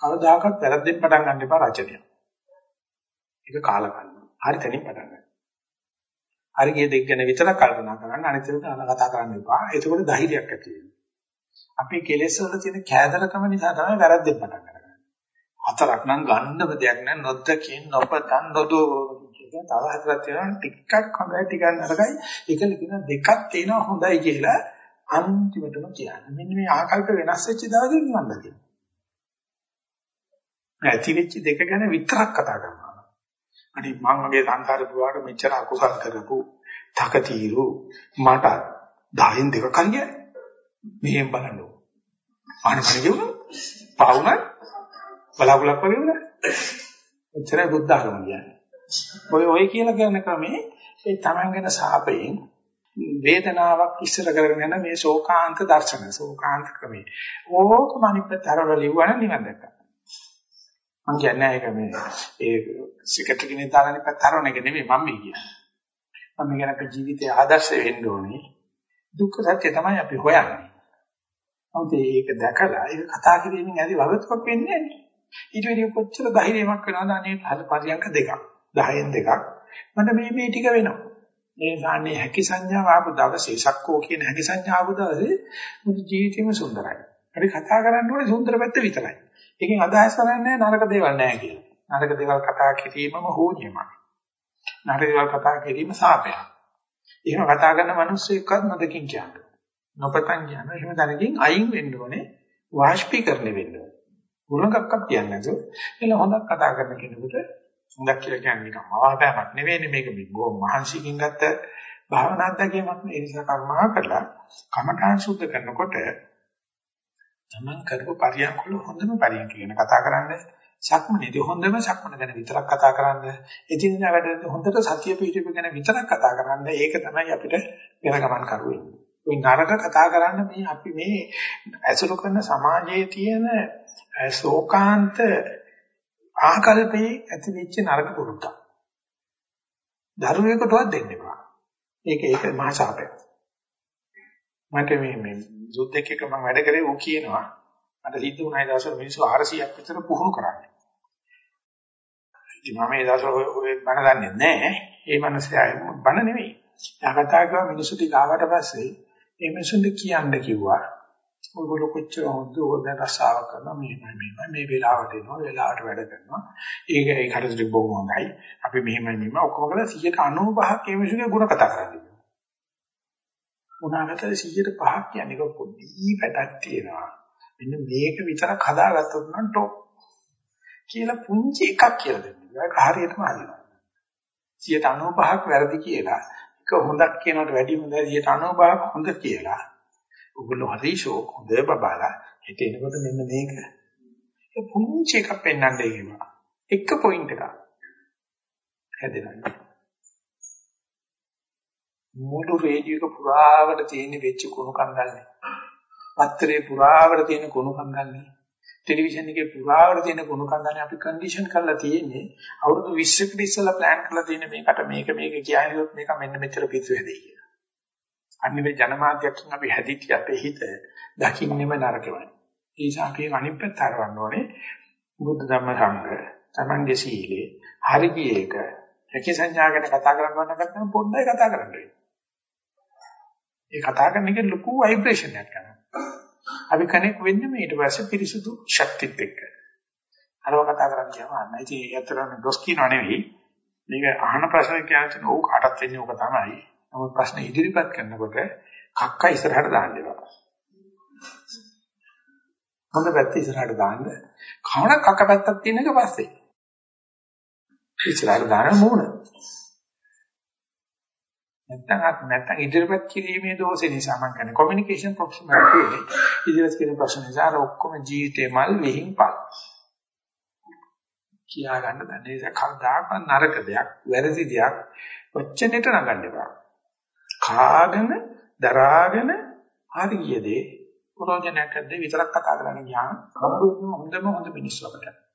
කවදාකවත් වැරද්දෙන් පටන් ගන්න එපා රචනය. ඒක කාලකන්ණ. හරි තැනින් පටන් ගන්න. හරි ගිය දෙක ගැන විතරක් කල්පනා කරන්න අනිත් ඒවා කතා කරන්න එපා. එතකොට ධෛර්යයක් ඇති වෙනවා. අපේ කෙලෙස් වල තියෙන කෑදරකම නිසා තමයි වැරද්දෙන් පටන් ගන්නේ. හතරක් නම් ගන්නව දෙයක් නෑ නොදකින් නොපතන් නොදෝ කියන තව හතරක් තියෙනවා ටිකක් හොඳයි ටිකක් නරකයි. ඒකල කියන දෙකක් තියෙනවා හොඳයි කියලා අන්තිමටම කියන්නේ. මෙන්න මේ ආකල්ප වෙනස් වෙච්ච දවසේ නිවන් දකින්න. ඇති වෙච්ච දෙක ගැන විතරක් කතා කරනවා. අනිත් මං වගේ සංසාර පුරාට මෙච්චර අකුසල් කරපු තකතිරු මට 10න් දෙක කන්නේ මෙහෙම බලන්න ඕන. ආනපන කියුණා පාවුණා බලාකුලක් වගේ වුණා. එච්චරයි බුද්ධ ආගම කියන්නේ. ඔය ඔය කියලා කියන ක්‍රමේ ඒ තමන්ගෙන සාපයෙන් වේදනාවක් ඉස්සර කරගෙන යන මේ ශෝකාන්ත දර්ශන ශෝකාන්ත ක්‍රමේ. ඕකම අනිත් පැත්තට ලිව්වනම් නිවන් දැක්කා. මම කියන්නේ ඒක මේ ඒ සිකට් එකේ දාලානේ පැත්ත හරවන එක නෙමෙයි මම මේ කියන්නේ. මම කියන අපේ ජීවිතයේ ආදර්ශ වෙන්න ඕනේ. දුක්ඛ සත්‍ය තමයි අපි හොයන්නේ. නමුත් ඒක දැකලා ඒක කතා කිරීමෙන් ඇති වගතුවක් වෙන්නේ නැහැ. ඊට වැඩි කොච්චර ධෛර්යයක් වෙනවද අනේ පරියන්ක දෙකක්. 10න් දෙකක්. මට මේ මේ ටික වෙනවා. මේ සාන්නේ හැකි සංඥාව ආපු දවසේ සක්කෝ කියන හැකි සංඥාව ආපු දවසේ මුළු ජීවිතේම සුන්දරයි. හරි කතා කරන්න ඕනේ සුන්දර පැත්ත විතරයි. ඒකෙන් අදහස් කරන්නේ නරක දේවල් නැහැ කියලා. නරක දේවල් කතා කිරීමම හෝනියමක්. නරක දේවල් කතා කිරීම සාපයක්. එහෙම කතා කරන මිනිස්සු එක්කත් නොදකින් කියන්නේ. නොපතන් කියන එහෙම දැනකින් අයින් වෙන්න ඕනේ වාෂ්පීකරණය වෙන්න ඕනේ. ගුණකක්වත් කියන්නේ නැතුව එළ හොඳක් කතා කරන කෙනෙකුට හොඳක් කියලා කියන්නේ නිකන් මවාපෑමක් නෙවෙයිනේ මේක බොහොම මහන්සියකින් ගත්ත භාවනා අධ්‍යක්ෂකමක් නේ ඒ නිසා කර්මා කරලා කමඨාන් සුද්ධ කරනකොට තමන් කරපු පරියන්ක වල හොඳම පරියන්ක ගැන කතා කරන්නේ සක්මනේදී හොඳම සක්මන ගැන විතරක් කතා කරන්නේ එදිනෙදා වැඩ හොඳට සතිය පිහිටුව ගැන විතරක් කතා කරන්නේ ඒක තමයි අපිට වෙන ගමන් කරුවේ ওই නරක කතා කරන්න මේ අපි මේ ඇසුරු කරන සමාජයේ තියෙන ශෝකාන්ත ආකල්පේ ඇති වෙච්ච නරක පුරුද්දක්. දරුවෙකුටවත් දෙන්න එපා. ඒක ඒක මහා ශාපයක්. මට මේ මේ සුද්දෙක් එක්ක මම වැඩ කරේ ඌ කියනවා මට සිද්ධ වුණා ඒ දවස්වල මිනිස්සු 400ක් විතර පුහුණු කරන්නේ. ඉතින් මම ඒ දවස්වල ඔය බණ දන්නේ නැහැ. ඒ මනසේ බණ නෙවෙයි. යා කතා කරා මිනිස්සු ටික ආවට පස්සේ මේ මිනිසුන්ට කියන්න කිව්වා. ඔයගොල්ලෝ කොච්චර හොඳ ඕක දැන් රසාව කරනවා මෙහෙමයි මෙහෙමයි මේ වෙලාවට එනවා වෙලාවට වැඩ කරනවා. ඒක ඒ හරියට බොහොම හොඳයි. අපි මෙහෙමයි මෙහෙම ඔක්කොම කරලා 95ක් මේ මිනිසුන්ගේ ಗುಣ කතා කරන්නේ. උනාකට 105ක් කියන්නේ පොඩි පැටක් තියෙනවා. මෙන්න මේක විතරක් හදාගත්තොත් නම් টොප් කියලා පුංචි එකක් කියලා දෙන්නේ. ඒක හරියටම හරියනවා. 95ක් වැරදි කියලා එක හොඳක් කියනකට වැඩි හොඳයි 95ක් හොඳ කියලා. ඔගොල්ලෝ හරි ෂෝක් හොඳ බබාලා හිත එනකොට මෙන්න මේක. ඒ පුංචි එකක් පෙන්වන්න ඒවා. එක පොයින්ට් එකක්. හැදෙනවා. මුළු රේඩියෝ එක පුරාවට තියෙන වෙච්ච කුණු කන්දල්නේ. පත්‍රේ පුරාවට තියෙන කුණු කන්දල්නේ. ටෙලිවිෂන් එකේ පුරාවට තියෙන කුණු කන්දල්නේ අපි කන්ඩිෂන් කරලා තියෙන්නේ. අවුරුදු 20කට ඉස්සෙල්ලා ප්ලෑන් කරලා තියෙන මේකට මේක මේක කියනකොට මේක මෙන්න මෙච්චර පිස්සු හැදෙයි කියලා. අනිත් ජනමාධ්‍යයෙන් අපි හැදිච්ච අපේ හිත දකින්නෙම නරකමයි. ඒ නිසා අපි අනිත් පැත්ත හරවන්න ඕනේ. බුද්ධ ධම්ම සංඝ තමන්ගේ සීලේ හරි ගියේක හැකි සංඥා ගැන කතා කරනවා නම් පොඩ්ඩයි කතා කරන්න වෙන්නේ. ඒ කතා කරන එක ලොකු ভাইබ්‍රේෂන් එකක් කරනවා. අපි කනෙක් වෙන්නේ ඊට පස්සේ පිරිසුදු ශක්තිත් එක්ක. අරව කතා කරන්න කියනවා. අන්න ඉතින් ඇත්තටම දොස් කියනව නෙවෙයි. මේක අහන ප්‍රශ්න කියන්නේ ඕක කාටත් වෙන්නේ ඕක තමයි. නමුත් ප්‍රශ්න ඉදිරිපත් කරනකොට කක්ක ඉස්සරහට දාන්න එපා. හොඳ පැත්ත ඉස්සරහට දාන්න. කවණ කක්ක පැත්තක් තියෙන එක පස්සේ. ඉස්සරහට දාන මූණ. නැත්නම් නැත්නම් ඉදිරිපත් කිරීමේ දෝෂේ නිසා මම කියන්නේ කොමියුනිකේෂන් ප්‍රොෆෙෂනල් කියන්නේ ඉදිරිපත් කිරීම ප්‍රශ්න නිසා ඔක්කොම ජීවිතේ මල් වෙහින් පල්. කියා ගන්න දන්නේ ඒක කවදාකවත් නරක දෙයක් වැරදි දෙයක් වචනෙට නගන්න එපා. කාගෙන දරාගෙන හරියදී ප්‍රෝජනයක් ඇද්ද විතරක් කතා කරන්න ගියාම හොඳම හොඳ මිනිස්සු අපට.